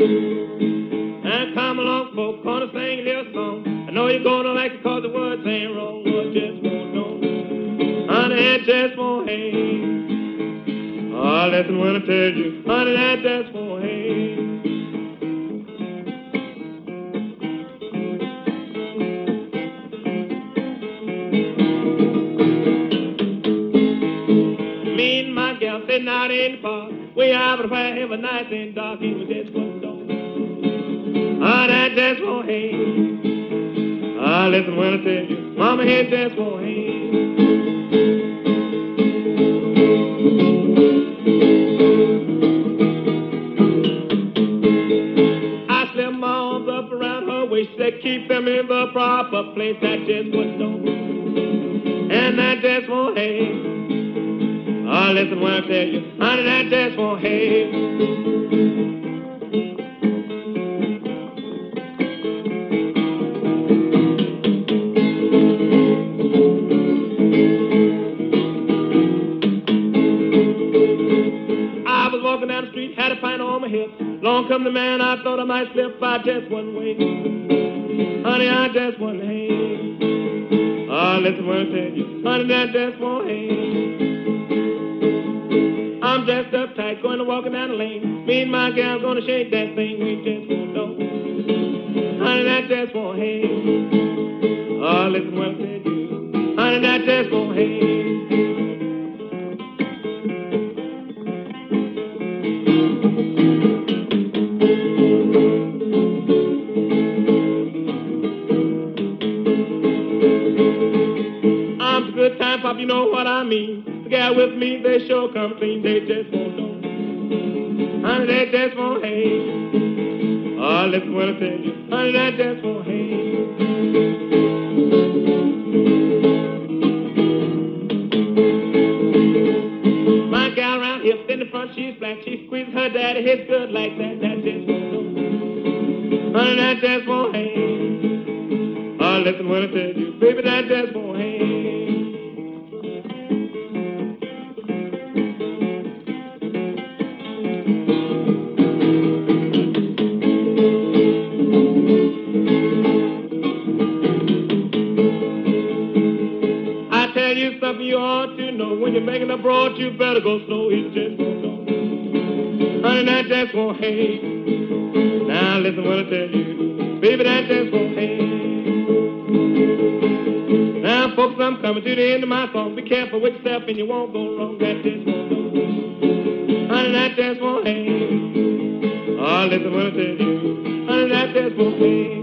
And come along, folks, gonna sing a little song. I know you're gonna like it cause the words ain't wrong, but just won't know. Honey, that just won't hang. Oh, ah, listen when I tell you, honey, that just won't hang. Sitting out in the park. We have a fire every night and dark. It was just one door. Ah, that just won't listen when I tell you, Mama head just won't hang. To keep them in the proper place. That just wouldn't do. And that just won't. Ah, listen when I tell you, honey, that just won't. Walking down the street, had a pint on my hip. Long come the man, I thought I might slip by just one way. Honey, I just won't hang. Ah, listen when I tell you, honey, that just won't hang. I'm dressed up tight, going to walking down the lane. Me and my gal gonna shake that thing, we just won't know. Honey, that just won't hang. Ah, listen when I tell you, good time pop, you know what I mean. The gal with me, they sure come clean, they just won't know. Honey, they just won't hang. Oh, listen what I tell you, honey, that just won't hang. My gal around here, in the front, she's black. She squeezes her daddy, hits good like that. That just won't know. Honey, that just won't hang. Oh, listen what I tell you, baby, that just won't hang. Now, listen what I tell you. Baby, that dance won't hate. Now folks, I'm coming to the end of my song. Be careful which step and you won't go wrong. That. Honey, that just won't hang. Oh, listen what I tell you. That just won't hang.